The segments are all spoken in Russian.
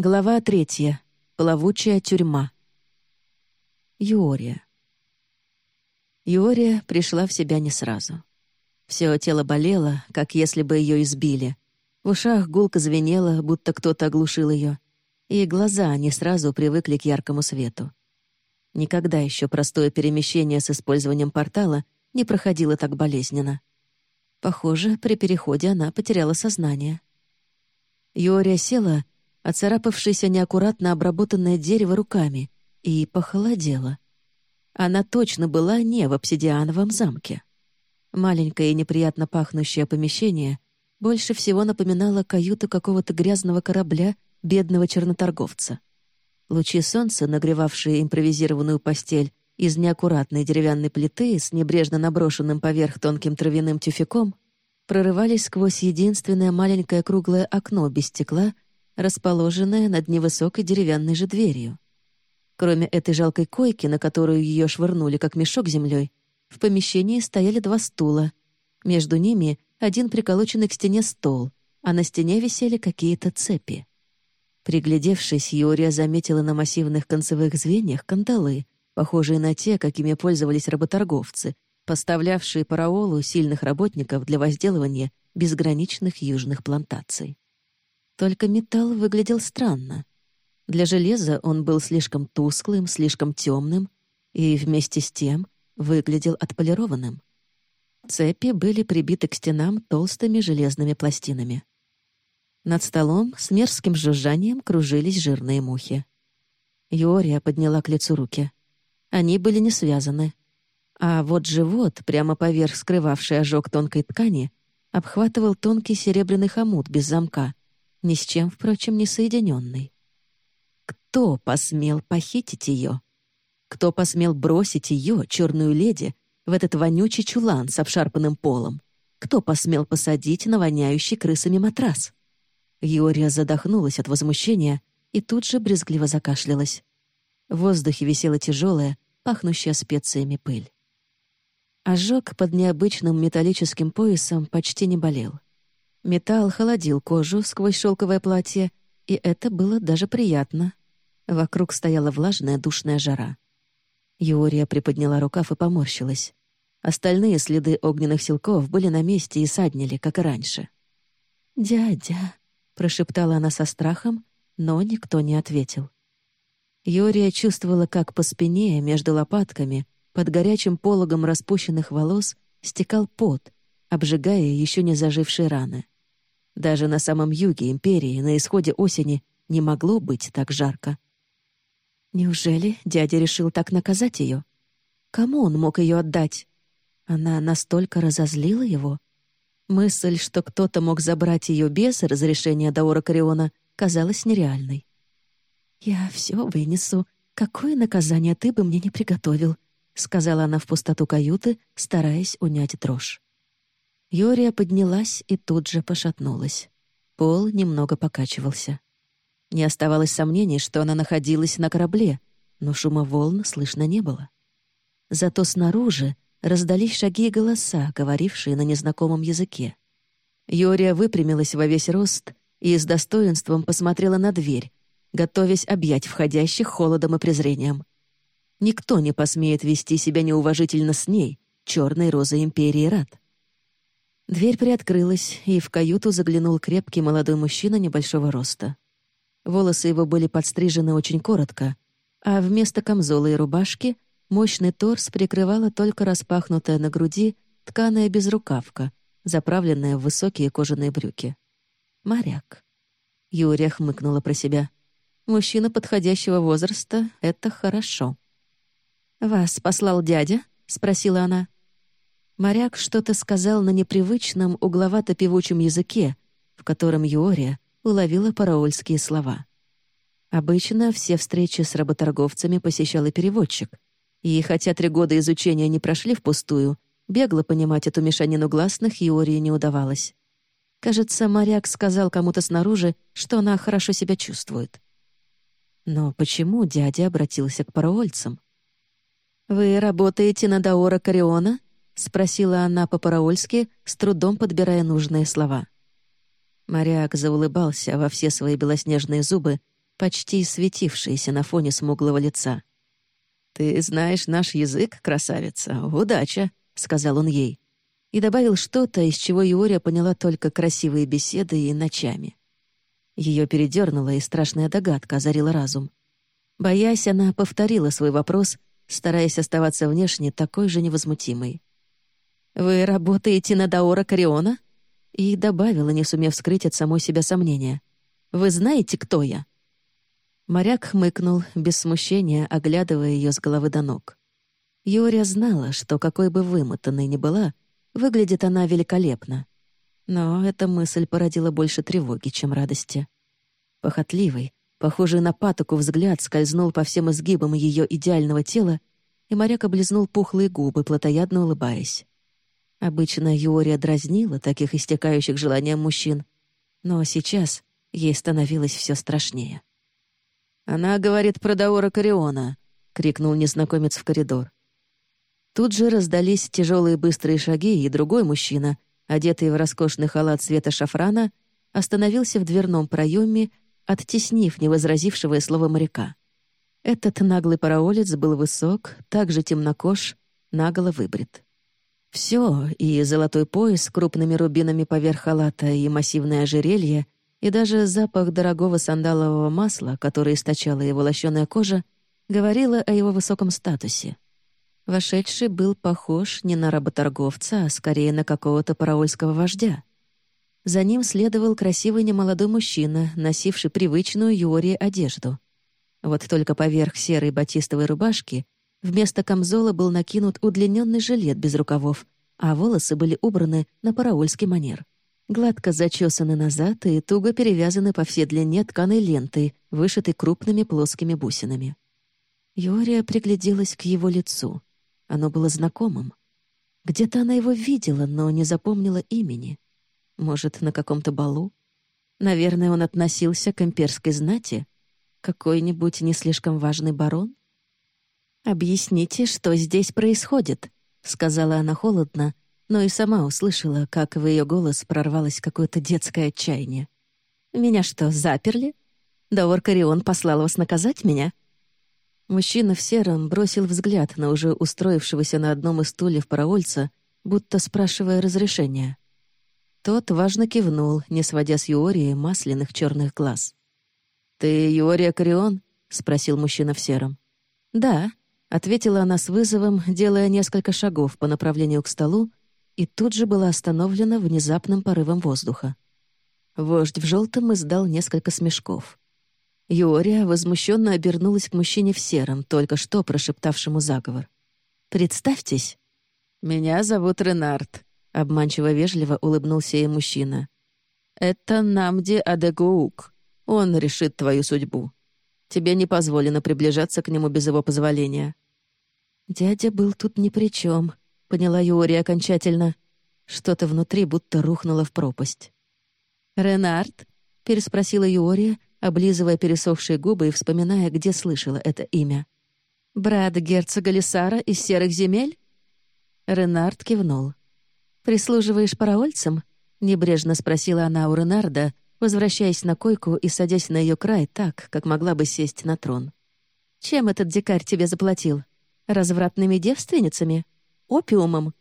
Глава третья. Плавучая тюрьма. Юория. Юория пришла в себя не сразу. Все тело болело, как если бы ее избили. В ушах гулко звенело, будто кто-то оглушил ее, и глаза не сразу привыкли к яркому свету. Никогда еще простое перемещение с использованием портала не проходило так болезненно. Похоже, при переходе она потеряла сознание. Юория села — оцарапавшееся неаккуратно обработанное дерево руками, и похолодела. Она точно была не в обсидиановом замке. Маленькое и неприятно пахнущее помещение больше всего напоминало каюту какого-то грязного корабля бедного черноторговца. Лучи солнца, нагревавшие импровизированную постель из неаккуратной деревянной плиты с небрежно наброшенным поверх тонким травяным тюфяком, прорывались сквозь единственное маленькое круглое окно без стекла — расположенная над невысокой деревянной же дверью. Кроме этой жалкой койки, на которую ее швырнули как мешок землей, в помещении стояли два стула. Между ними один приколоченный к стене стол, а на стене висели какие-то цепи. Приглядевшись, Юрия заметила на массивных концевых звеньях кандалы, похожие на те, какими пользовались работорговцы, поставлявшие параолу сильных работников для возделывания безграничных южных плантаций. Только металл выглядел странно. Для железа он был слишком тусклым, слишком темным и вместе с тем выглядел отполированным. Цепи были прибиты к стенам толстыми железными пластинами. Над столом с мерзким жужжанием кружились жирные мухи. Юория подняла к лицу руки. Они были не связаны. А вот живот, прямо поверх скрывавший ожог тонкой ткани, обхватывал тонкий серебряный хомут без замка, ни с чем, впрочем, не соединенный. Кто посмел похитить ее? Кто посмел бросить ее, черную леди, в этот вонючий чулан с обшарпанным полом? Кто посмел посадить на воняющий крысами матрас? Юрия задохнулась от возмущения и тут же брезгливо закашлялась. В воздухе висела тяжелая, пахнущая специями пыль. Ожог под необычным металлическим поясом почти не болел. Металл холодил кожу сквозь шелковое платье, и это было даже приятно. Вокруг стояла влажная душная жара. Юрия приподняла рукав и поморщилась. Остальные следы огненных силков были на месте и саднили, как и раньше. «Дядя», — прошептала она со страхом, но никто не ответил. Юрия чувствовала, как по спине, между лопатками, под горячим пологом распущенных волос, стекал пот, обжигая еще не зажившие раны. Даже на самом юге империи, на исходе осени, не могло быть так жарко. Неужели дядя решил так наказать ее? Кому он мог ее отдать? Она настолько разозлила его? Мысль, что кто-то мог забрать ее без разрешения Даора Кариона, казалась нереальной. «Я все вынесу. Какое наказание ты бы мне не приготовил?» — сказала она в пустоту каюты, стараясь унять дрожь. Юрия поднялась и тут же пошатнулась. Пол немного покачивался. Не оставалось сомнений, что она находилась на корабле, но шума волн слышно не было. Зато снаружи раздались шаги и голоса, говорившие на незнакомом языке. Юрия выпрямилась во весь рост и с достоинством посмотрела на дверь, готовясь объять входящих холодом и презрением. Никто не посмеет вести себя неуважительно с ней, черной розой Империи Рад. Дверь приоткрылась, и в каюту заглянул крепкий молодой мужчина небольшого роста. Волосы его были подстрижены очень коротко, а вместо камзола и рубашки мощный торс прикрывала только распахнутая на груди тканая безрукавка, заправленная в высокие кожаные брюки. «Моряк». Юрия хмыкнула про себя. «Мужчина подходящего возраста — это хорошо». «Вас послал дядя?» — спросила она. Моряк что-то сказал на непривычном угловато-певучем языке, в котором Юория уловила параольские слова. Обычно все встречи с работорговцами посещал и переводчик. И хотя три года изучения не прошли впустую, бегло понимать эту мешанину гласных Юории не удавалось. Кажется, моряк сказал кому-то снаружи, что она хорошо себя чувствует. Но почему дядя обратился к параольцам? «Вы работаете на Даора Кариона?» — спросила она по-параольски, с трудом подбирая нужные слова. Моряк заулыбался во все свои белоснежные зубы почти светившиеся на фоне смуглого лица. «Ты знаешь наш язык, красавица. Удача», — сказал он ей. И добавил что-то, из чего Юория поняла только красивые беседы и ночами. Ее передернула, и страшная догадка озарила разум. Боясь, она повторила свой вопрос, стараясь оставаться внешне такой же невозмутимой. «Вы работаете на Даора Кариона?» И добавила, не сумев скрыть от самой себя сомнения. «Вы знаете, кто я?» Моряк хмыкнул, без смущения, оглядывая ее с головы до ног. Юрия знала, что какой бы вымотанной ни была, выглядит она великолепно. Но эта мысль породила больше тревоги, чем радости. Похотливый, похожий на патоку взгляд скользнул по всем изгибам ее идеального тела, и моряк облизнул пухлые губы, плотоядно улыбаясь. Обычно Юория дразнила таких истекающих желанием мужчин, но сейчас ей становилось все страшнее. «Она говорит про Даора Кариона», — крикнул незнакомец в коридор. Тут же раздались тяжелые быстрые шаги, и другой мужчина, одетый в роскошный халат цвета шафрана, остановился в дверном проеме, оттеснив невозразившего слово моряка. Этот наглый параолец был высок, также темнокож, наголо выбрит. Все, и золотой пояс с крупными рубинами поверх халата, и массивное ожерелье, и даже запах дорогого сандалового масла, которое источала его лощеная кожа, говорило о его высоком статусе. Вошедший был похож не на работорговца, а скорее на какого-то параольского вождя. За ним следовал красивый немолодой мужчина, носивший привычную Юории одежду. Вот только поверх серой батистовой рубашки Вместо камзола был накинут удлиненный жилет без рукавов, а волосы были убраны на параольский манер. Гладко зачесаны назад и туго перевязаны по всей длине тканой лентой, вышитой крупными плоскими бусинами. Юрия пригляделась к его лицу. Оно было знакомым. Где-то она его видела, но не запомнила имени. Может, на каком-то балу? Наверное, он относился к имперской знати? Какой-нибудь не слишком важный барон? «Объясните, что здесь происходит», — сказала она холодно, но и сама услышала, как в ее голос прорвалось какое-то детское отчаяние. «Меня что, заперли? Даор Карион послал вас наказать меня?» Мужчина в сером бросил взгляд на уже устроившегося на одном из стульев паровольца, будто спрашивая разрешения. Тот важно кивнул, не сводя с Юории масляных черных глаз. «Ты Юория Карион?» — спросил мужчина в сером. «Да», Ответила она с вызовом, делая несколько шагов по направлению к столу, и тут же была остановлена внезапным порывом воздуха. Вождь в желтом издал несколько смешков. Юория возмущенно обернулась к мужчине в сером, только что прошептавшему заговор. «Представьтесь». «Меня зовут Ренард», — обманчиво вежливо улыбнулся ей мужчина. «Это Намди Адегуук. Он решит твою судьбу. Тебе не позволено приближаться к нему без его позволения». «Дядя был тут ни при чем», — поняла Юори окончательно. Что-то внутри будто рухнуло в пропасть. «Ренард?» — переспросила Юория, облизывая пересохшие губы и вспоминая, где слышала это имя. «Брат герцога Лисара из Серых земель?» Ренард кивнул. «Прислуживаешь параольцам?» — небрежно спросила она у Ренарда, возвращаясь на койку и садясь на ее край так, как могла бы сесть на трон. «Чем этот дикарь тебе заплатил? Развратными девственницами? Опиумом?»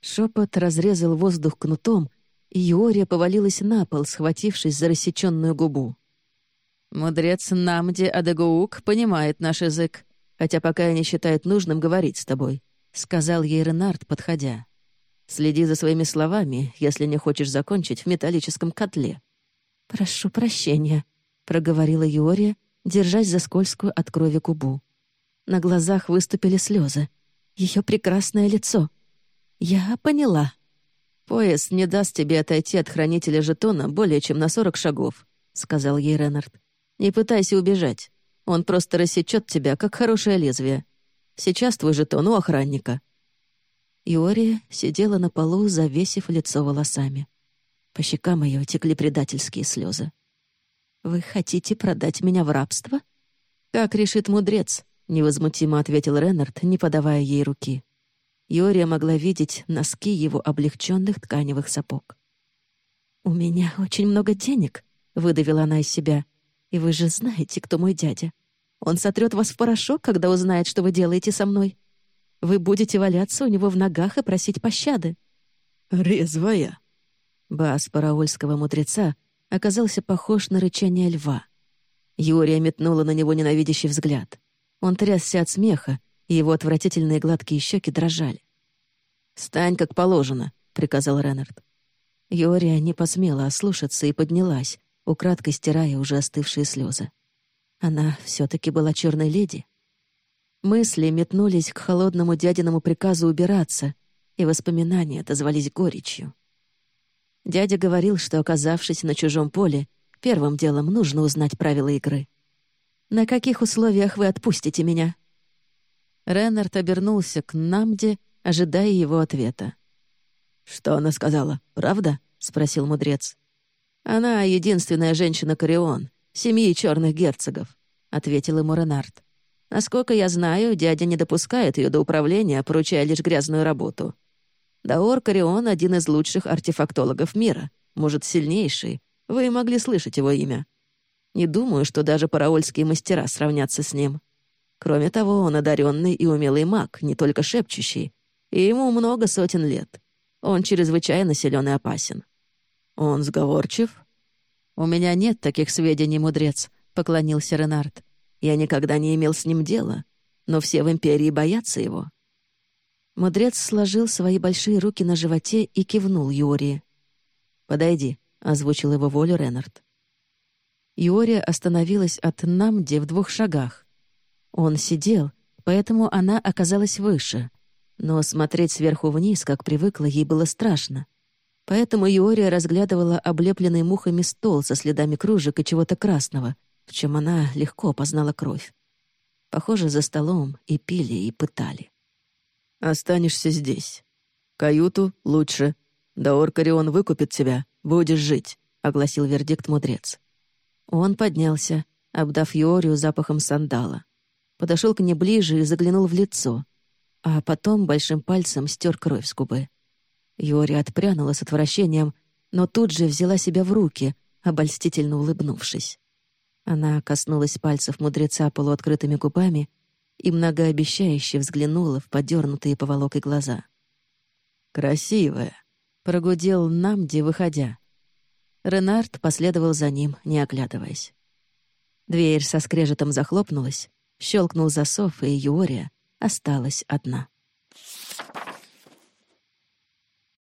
Шепот разрезал воздух кнутом, и Юория повалилась на пол, схватившись за рассеченную губу. «Мудрец Намди Адагуук понимает наш язык, хотя пока не считает нужным говорить с тобой», — сказал ей Ренард, подходя. «Следи за своими словами, если не хочешь закончить в металлическом котле». «Прошу прощения», — проговорила Юория, держась за скользкую от крови губу. На глазах выступили слезы. Ее прекрасное лицо. «Я поняла». «Пояс не даст тебе отойти от хранителя жетона более чем на сорок шагов», — сказал ей Реннард. «Не пытайся убежать. Он просто рассечет тебя, как хорошее лезвие. Сейчас твой жетон у охранника». Иория сидела на полу, завесив лицо волосами. По щекам ее текли предательские слезы. «Вы хотите продать меня в рабство?» «Как решит мудрец», — невозмутимо ответил Реннард, не подавая ей руки. Йория могла видеть носки его облегченных тканевых сапог. «У меня очень много денег», — выдавила она из себя. И вы же знаете, кто мой дядя. Он сотрет вас в порошок, когда узнает, что вы делаете со мной. Вы будете валяться у него в ногах и просить пощады». «Резвая!» Бас параольского мудреца оказался похож на рычание льва. Юрия метнула на него ненавидящий взгляд. Он трясся от смеха, и его отвратительные гладкие щеки дрожали. «Стань, как положено», — приказал Реннард. Юрия не посмела ослушаться и поднялась, украдкой стирая уже остывшие слезы. Она все таки была черной леди. Мысли метнулись к холодному дядиному приказу убираться, и воспоминания отозвались горечью. Дядя говорил, что, оказавшись на чужом поле, первым делом нужно узнать правила игры. «На каких условиях вы отпустите меня?» Реннард обернулся к Намде, ожидая его ответа. «Что она сказала, правда?» — спросил мудрец. «Она единственная женщина Корион, семьи черных герцогов», — ответил ему Ренард. «Насколько я знаю, дядя не допускает ее до управления, поручая лишь грязную работу. Даор Корион — один из лучших артефактологов мира, может, сильнейший. Вы могли слышать его имя. Не думаю, что даже параольские мастера сравнятся с ним. Кроме того, он одаренный и умелый маг, не только шепчущий, и ему много сотен лет. Он чрезвычайно силен и опасен. Он сговорчив? «У меня нет таких сведений, мудрец», — поклонился Ренард. «Я никогда не имел с ним дела, но все в Империи боятся его. Мудрец сложил свои большие руки на животе и кивнул Юрии. «Подойди», — озвучил его волю Реннард. Юрия остановилась от Намди в двух шагах. Он сидел, поэтому она оказалась выше. Но смотреть сверху вниз, как привыкла, ей было страшно. Поэтому Юрия разглядывала облепленный мухами стол со следами кружек и чего-то красного, в чем она легко познала кровь. Похоже, за столом и пили, и пытали. Останешься здесь. Каюту лучше. Даор Карион выкупит тебя. Будешь жить», — огласил вердикт мудрец. Он поднялся, обдав Юорию запахом сандала. Подошел к ней ближе и заглянул в лицо, а потом большим пальцем стер кровь с губы. Юори отпрянула с отвращением, но тут же взяла себя в руки, обольстительно улыбнувшись. Она коснулась пальцев мудреца полуоткрытыми губами и многообещающе взглянула в подернутые поволокой глаза. «Красивая», — прогудел Намди, выходя. Ренард последовал за ним, не оглядываясь. Дверь со скрежетом захлопнулась, щелкнул засов, и Юория осталась одна.